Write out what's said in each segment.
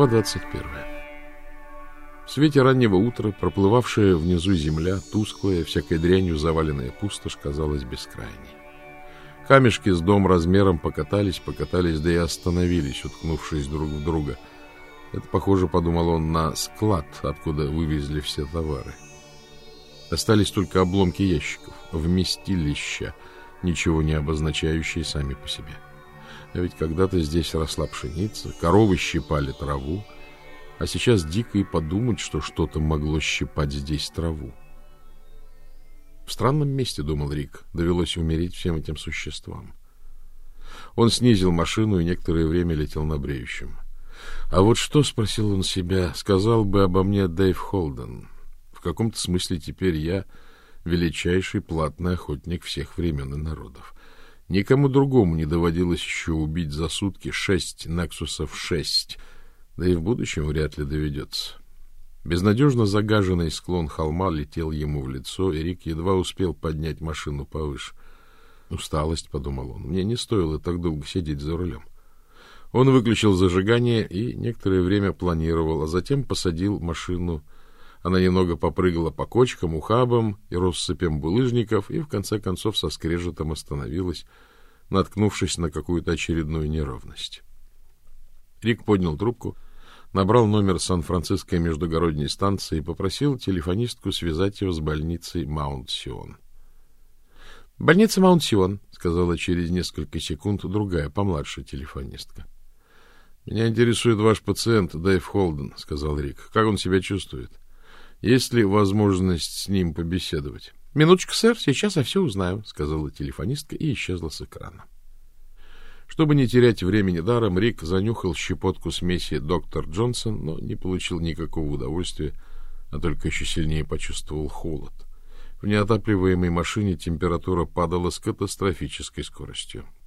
Глава 21. В свете раннего утра проплывавшая внизу земля, тусклая, всякой дрянью заваленная пустошь, казалась бескрайней. Камешки с дом размером покатались, покатались, да и остановились, уткнувшись друг в друга. Это похоже, подумал он, на склад, откуда вывезли все товары. Остались только обломки ящиков, вместилища, ничего не обозначающие сами по себе. — а ведь когда-то здесь росла пшеница, коровы щипали траву, а сейчас дико и подумать, что что-то могло щипать здесь траву. В странном месте, думал Рик, довелось умереть всем этим существам. Он снизил машину и некоторое время летел на бреющем. А вот что, спросил он себя, сказал бы обо мне Дэйв Холден. В каком-то смысле теперь я величайший платный охотник всех времен и народов. Никому другому не доводилось еще убить за сутки шесть Нексусов шесть, да и в будущем вряд ли доведется. Безнадежно загаженный склон холма летел ему в лицо, и Рик едва успел поднять машину повыше. Усталость, подумал он, мне не стоило так долго сидеть за рулем. Он выключил зажигание и некоторое время планировал, а затем посадил машину. Она немного попрыгала по кочкам, ухабам и россыпям булыжников, и в конце концов со скрежетом остановилась, наткнувшись на какую-то очередную неровность. Рик поднял трубку, набрал номер Сан-Франциско междугородней станции и попросил телефонистку связать его с больницей Маунт-Сион. «Больница Маунт-Сион», — сказала через несколько секунд другая, помладшая телефонистка. «Меня интересует ваш пациент, Дэйв Холден», — сказал Рик. «Как он себя чувствует? Есть ли возможность с ним побеседовать?» — Минуточку, сэр, сейчас я все узнаю, — сказала телефонистка и исчезла с экрана. Чтобы не терять времени даром, Рик занюхал щепотку смеси доктор Джонсон, но не получил никакого удовольствия, а только еще сильнее почувствовал холод. В неотапливаемой машине температура падала с катастрофической скоростью. —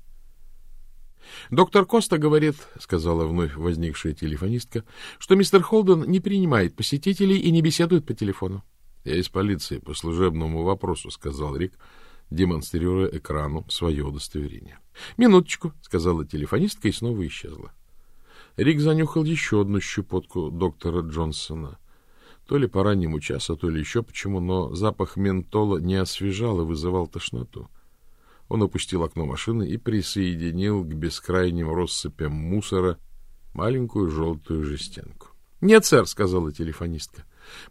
Доктор Коста говорит, — сказала вновь возникшая телефонистка, — что мистер Холден не принимает посетителей и не беседует по телефону. — Я из полиции по служебному вопросу, — сказал Рик, демонстрируя экрану свое удостоверение. — Минуточку, — сказала телефонистка и снова исчезла. Рик занюхал еще одну щепотку доктора Джонсона. То ли по раннему часу, то ли еще почему, но запах ментола не освежал и вызывал тошноту. Он опустил окно машины и присоединил к бескрайним россыпям мусора маленькую желтую жестянку. — Нет, сэр, — сказала телефонистка.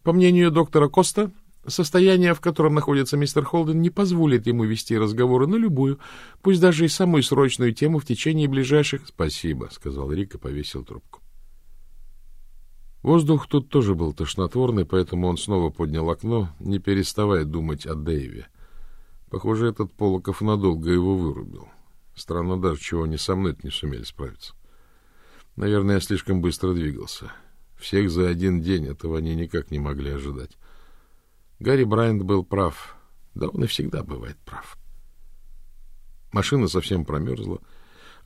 По мнению доктора Коста, состояние, в котором находится мистер Холден, не позволит ему вести разговоры на любую, пусть даже и самую срочную тему в течение ближайших... — Спасибо, — сказал Рик и повесил трубку. Воздух тут тоже был тошнотворный, поэтому он снова поднял окно, не переставая думать о Дэйве. Похоже, этот Полоков надолго его вырубил. Странно даже, чего они со мной не сумели справиться. Наверное, я слишком быстро двигался. Всех за один день этого они никак не могли ожидать. Гарри Брайант был прав. Да он и всегда бывает прав. Машина совсем промерзла,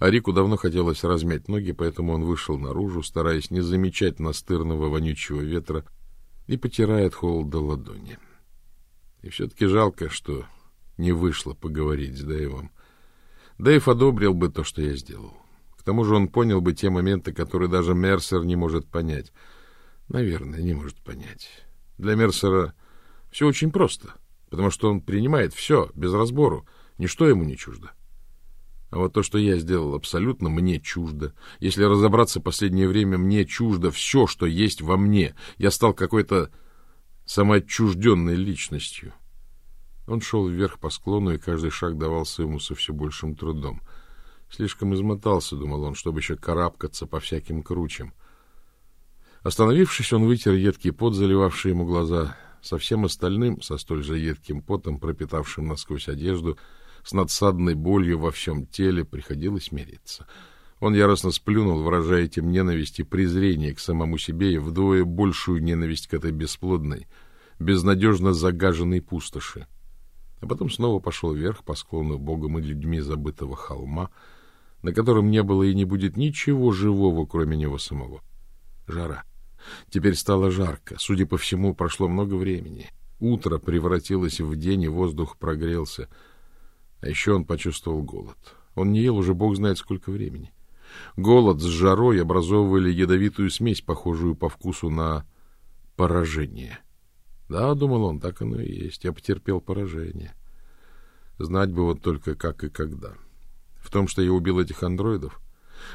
а Рику давно хотелось размять ноги, поэтому он вышел наружу, стараясь не замечать настырного вонючего ветра и потирая от холода ладони. И все-таки жалко, что не вышло поговорить с Дэйвом. Дэйв одобрил бы то, что я сделал. К тому же он понял бы те моменты, которые даже Мерсер не может понять. Наверное, не может понять. Для Мерсера все очень просто, потому что он принимает все без разбору, ничто ему не чуждо. А вот то, что я сделал, абсолютно мне чуждо. Если разобраться последнее время, мне чуждо все, что есть во мне. Я стал какой-то самоотчужденной личностью. Он шел вверх по склону, и каждый шаг давался ему со все большим трудом. Слишком измотался, думал он, чтобы еще карабкаться по всяким кручам. Остановившись, он вытер едкий пот, заливавший ему глаза. Со всем остальным, со столь же едким потом, пропитавшим насквозь одежду, с надсадной болью во всем теле, приходилось мириться. Он яростно сплюнул, выражая этим ненависть и презрение к самому себе и вдвое большую ненависть к этой бесплодной, безнадежно загаженной пустоши. А потом снова пошел вверх по склону богом и людьми забытого холма, на котором не было и не будет ничего живого, кроме него самого. Жара. Теперь стало жарко. Судя по всему, прошло много времени. Утро превратилось в день, и воздух прогрелся. А еще он почувствовал голод. Он не ел уже бог знает сколько времени. Голод с жарой образовывали ядовитую смесь, похожую по вкусу на поражение. Да, думал он, так оно и есть. Я потерпел поражение. Знать бы вот только как и когда. В том, что я убил этих андроидов,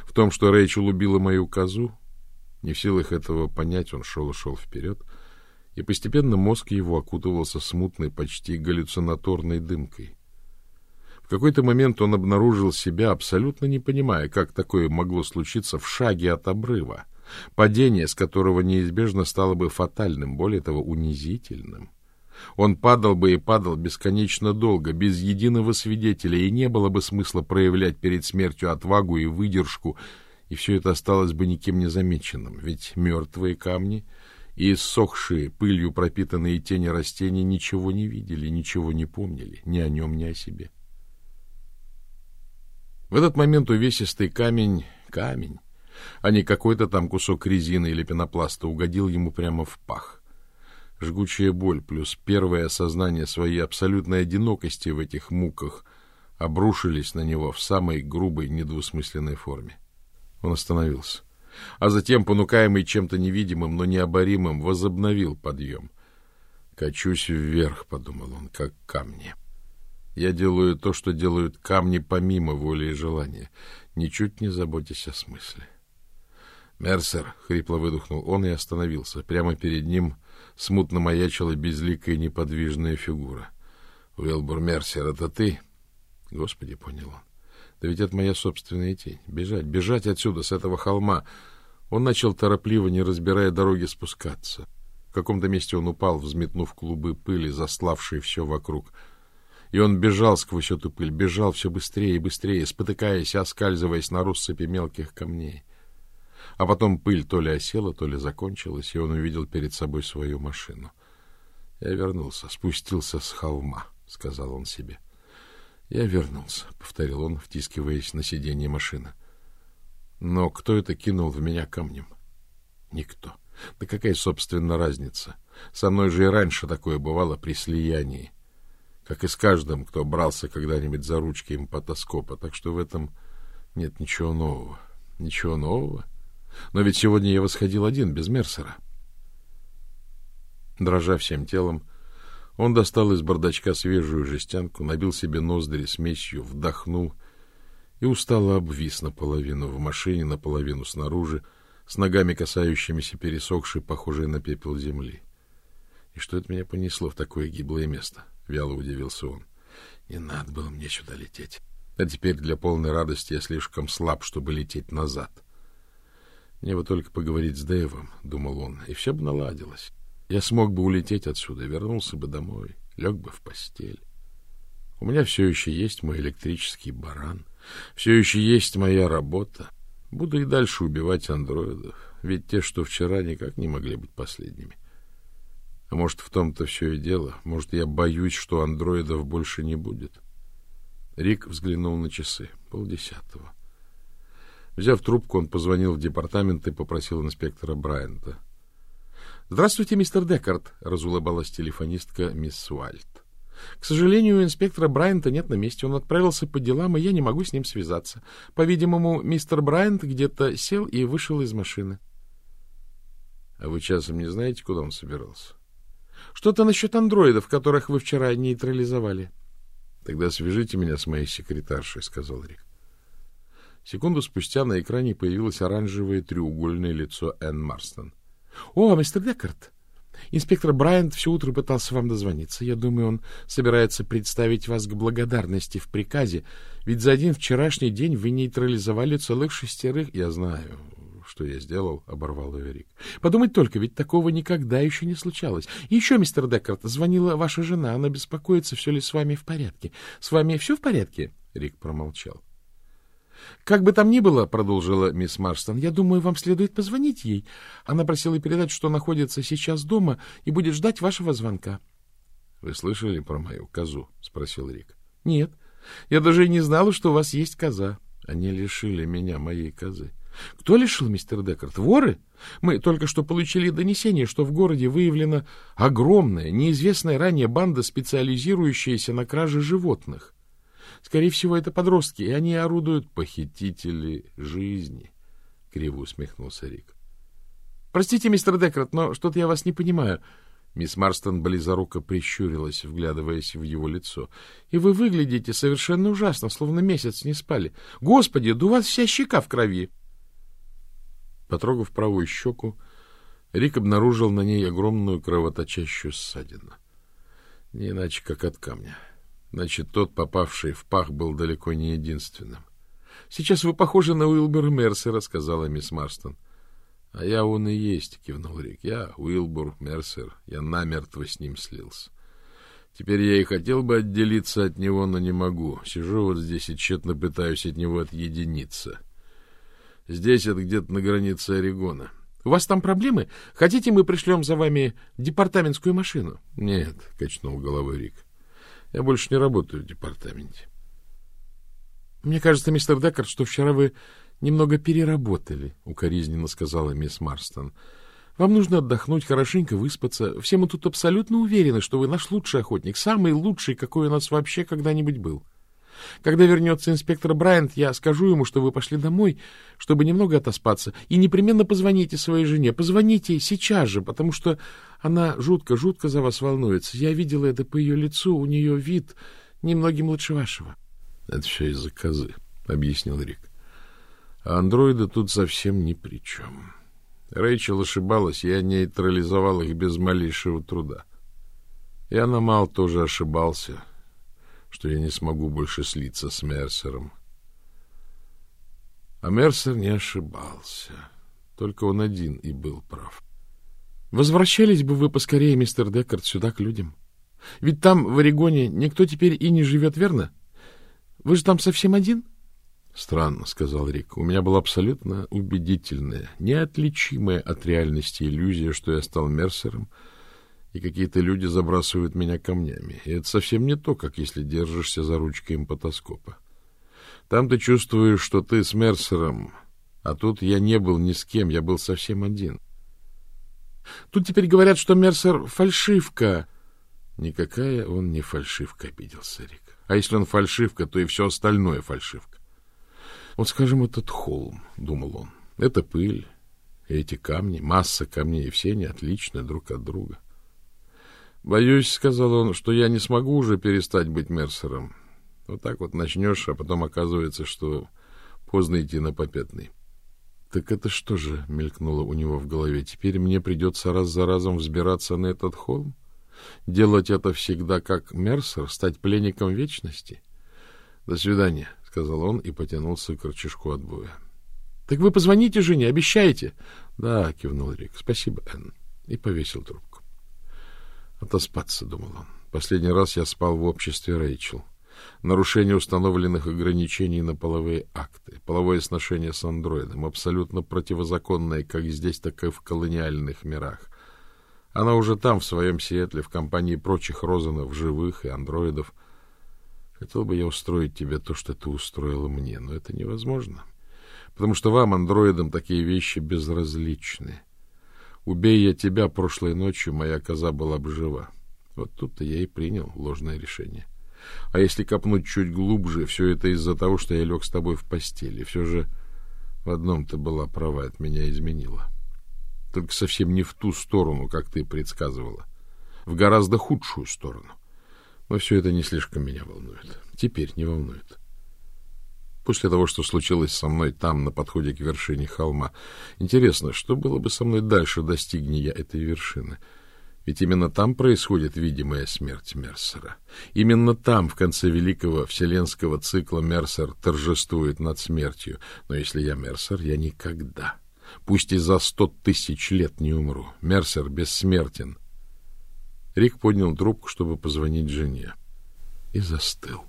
в том, что Рэйчел убила мою козу, не в силах этого понять, он шел и шел вперед, и постепенно мозг его окутывался смутной, почти галлюцинаторной дымкой. В какой-то момент он обнаружил себя, абсолютно не понимая, как такое могло случиться в шаге от обрыва, падение с которого неизбежно стало бы фатальным, более того, унизительным. Он падал бы и падал бесконечно долго, без единого свидетеля, и не было бы смысла проявлять перед смертью отвагу и выдержку, и все это осталось бы никем не замеченным, ведь мертвые камни и иссохшие, пылью пропитанные тени растений ничего не видели, ничего не помнили, ни о нем, ни о себе. В этот момент увесистый камень, камень, а не какой-то там кусок резины или пенопласта, угодил ему прямо в пах. Жгучая боль плюс первое осознание своей абсолютной одинокости в этих муках обрушились на него в самой грубой, недвусмысленной форме. Он остановился, а затем, понукаемый чем-то невидимым, но необоримым, возобновил подъем. «Качусь вверх», — подумал он, — «как камни». Я делаю то, что делают камни помимо воли и желания, ничуть не заботясь о смысле. «Мерсер!» — хрипло выдохнул он и остановился. Прямо перед ним смутно маячила безликая неподвижная фигура. «Уилбур Мерсер, это ты?» Господи, понял он. Да ведь это моя собственная тень. Бежать, бежать отсюда, с этого холма. Он начал торопливо, не разбирая дороги, спускаться. В каком-то месте он упал, взметнув клубы пыли, заславшие все вокруг. И он бежал сквозь эту пыль, бежал все быстрее и быстрее, спотыкаясь, оскальзываясь на россыпи мелких камней. А потом пыль то ли осела, то ли закончилась, и он увидел перед собой свою машину. Я вернулся, спустился с холма, — сказал он себе. Я вернулся, — повторил он, втискиваясь на сиденье машины. Но кто это кинул в меня камнем? Никто. Да какая, собственно, разница? Со мной же и раньше такое бывало при слиянии. Как и с каждым, кто брался когда-нибудь за ручки импотоскопа. Так что в этом нет ничего нового. Ничего нового но ведь сегодня я восходил один, без Мерсера. Дрожа всем телом, он достал из бардачка свежую жестянку, набил себе ноздри смесью, вдохнул и устало обвис наполовину в машине, наполовину снаружи, с ногами касающимися пересохшей, похожей на пепел земли. И что это меня понесло в такое гиблое место? Вяло удивился он. Не надо было мне сюда лететь. А теперь для полной радости я слишком слаб, чтобы лететь назад. — мне бы только поговорить с Дэйвом, — думал он, — и все бы наладилось. Я смог бы улететь отсюда, вернулся бы домой, лег бы в постель. У меня все еще есть мой электрический баран, все еще есть моя работа. Буду и дальше убивать андроидов, ведь те, что вчера, никак не могли быть последними. А может, в том-то все и дело. Может, я боюсь, что андроидов больше не будет. Рик взглянул на часы. Полдесятого. Взяв трубку, он позвонил в департамент и попросил инспектора Брайанта. — Здравствуйте, мистер Декард, — разулыбалась телефонистка мисс Уальт. — К сожалению, у инспектора Брайанта нет на месте. Он отправился по делам, и я не могу с ним связаться. По-видимому, мистер Брайант где-то сел и вышел из машины. — А вы часом не знаете, куда он собирался? — Что-то насчет андроидов, которых вы вчера нейтрализовали. — Тогда свяжите меня с моей секретаршей, — сказал Рик. Секунду спустя на экране появилось оранжевое треугольное лицо Энн Марстон. — О, мистер Декарт! Инспектор Брайант все утро пытался вам дозвониться. Я думаю, он собирается представить вас к благодарности в приказе, ведь за один вчерашний день вы нейтрализовали целых шестерых... — Я знаю, что я сделал, — оборвал ее Подумать только, ведь такого никогда еще не случалось. И еще, мистер Декарт, звонила ваша жена, она беспокоится, все ли с вами в порядке. С вами все в порядке? Рик промолчал. — Как бы там ни было, — продолжила мисс Марстон, — я думаю, вам следует позвонить ей. Она просила передать, что находится сейчас дома и будет ждать вашего звонка. — Вы слышали про мою козу? — спросил Рик. — Нет. Я даже и не знала, что у вас есть коза. Они лишили меня моей козы. — Кто лишил, мистер Декарт? Воры? Мы только что получили донесение, что в городе выявлена огромная, неизвестная ранее банда, специализирующаяся на краже животных. Скорее всего, это подростки, и они орудуют похитители жизни. Криво усмехнулся Рик. Простите, мистер Декарт, но что-то я вас не понимаю. Мисс Марстон близоруко прищурилась, вглядываясь в его лицо. — И вы выглядите совершенно ужасно, словно месяц не спали. Господи, да у вас вся щека в крови! Потрогав правую щеку, Рик обнаружил на ней огромную кровоточащую ссадину. Не иначе, как от камня. Значит, тот, попавший в пах, был далеко не единственным. — Сейчас вы похожи на Уилбер Мерсера, — сказала мисс Марстон. —— А я он и есть, — кивнул Рик. — Я Уилбур Мерсер. Я намертво с ним слился. Теперь я и хотел бы отделиться от него, но не могу. Сижу вот здесь и тщетно пытаюсь от него отъединиться. Здесь это где-то на границе Орегона. — У вас там проблемы? Хотите, мы пришлем за вами департаментскую машину? — Нет, — качнул головой Рик. — Я больше не работаю в департаменте. — Мне кажется, мистер Деккард, что вчера вы немного переработали, — укоризненно сказала мисс Марстон. — Вам нужно отдохнуть, хорошенько выспаться. Все мы тут абсолютно уверены, что вы наш лучший охотник, самый лучший, какой у нас вообще когда-нибудь был. Когда вернется инспектор Брайант, я скажу ему, что вы пошли домой, чтобы немного отоспаться, и непременно позвоните своей жене. Позвоните сейчас же, потому что она жутко-жутко за вас волнуется. Я видела это по ее лицу, у нее вид немногим лучше вашего. — Это все из-за козы, — объяснил Рик. А андроиды тут совсем ни при чем. Рэйчел ошибалась, я нейтрализовал их без малейшего труда. И Аномал тоже ошибался, что я не смогу больше слиться с Мерсером. А Мерсер не ошибался. Только он один и был прав. Возвращались бы вы поскорее, мистер Деккард, сюда к людям. Ведь там, в Орегоне, никто теперь и не живет, верно? Вы же там совсем один? —— Странно, — сказал Рик. — У меня была абсолютно убедительная, неотличимая от реальности иллюзия, что я стал Мерсером, и какие-то люди забрасывают меня камнями. И это совсем не то, как если держишься за ручкой импотоскопа. Там ты чувствуешь, что ты с Мерсером, а тут я не был ни с кем, я был совсем один. — Тут теперь говорят, что Мерсер — фальшивка. — Никакая он не фальшивка, — обиделся Рик. А если он фальшивка, то и все остальное фальшивка. Вот, скажем, этот холм, — думал он, — это пыль, эти камни, масса камней, и все они отличны друг от друга. Боюсь, — сказал он, — что я не смогу уже перестать быть Мерсером. Вот так вот начнешь, а потом оказывается, что поздно идти на попятный. Так это что же, — мелькнуло у него в голове, — теперь мне придется раз за разом взбираться на этот холм? Делать это всегда как Мерсер, стать пленником вечности? До свидания, — сказал он и потянулся к рычажку отбоя. — Так вы позвоните жене, обещаете? — Да, — кивнул Рик. — Спасибо, Энн. И повесил трубку. Отоспаться, — думал он. Последний раз я спал в обществе Рэйчел. Нарушение установленных ограничений на половые акты, половое сношение с андроидом, абсолютно противозаконное как здесь, так и в колониальных мирах. Она уже там, в своем Сиэтле, в компании прочих Розанов, живых и андроидов — Хотел бы я устроить тебе то, что ты устроила мне, но это невозможно. Потому что вам, андроидам, такие вещи безразличны. Убей я тебя прошлой ночью, моя коза была бы жива. Вот тут-то я и принял ложное решение. А если копнуть чуть глубже, все это из-за того, что я лег с тобой в постели. Все же в одном ты была права, от меня изменила. Только совсем не в ту сторону, как ты предсказывала. В гораздо худшую сторону. Но все это не слишком меня волнует. Теперь не волнует. После того, что случилось со мной там, на подходе к вершине холма, интересно, что было бы со мной дальше, достигни я этой вершины? Ведь именно там происходит видимая смерть Мерсера. Именно там, в конце великого вселенского цикла, Мерсер торжествует над смертью. Но если я Мерсер, я никогда, пусть и за сто тысяч лет не умру. Мерсер бессмертен, Рик поднял трубку, чтобы позвонить жене, и застыл.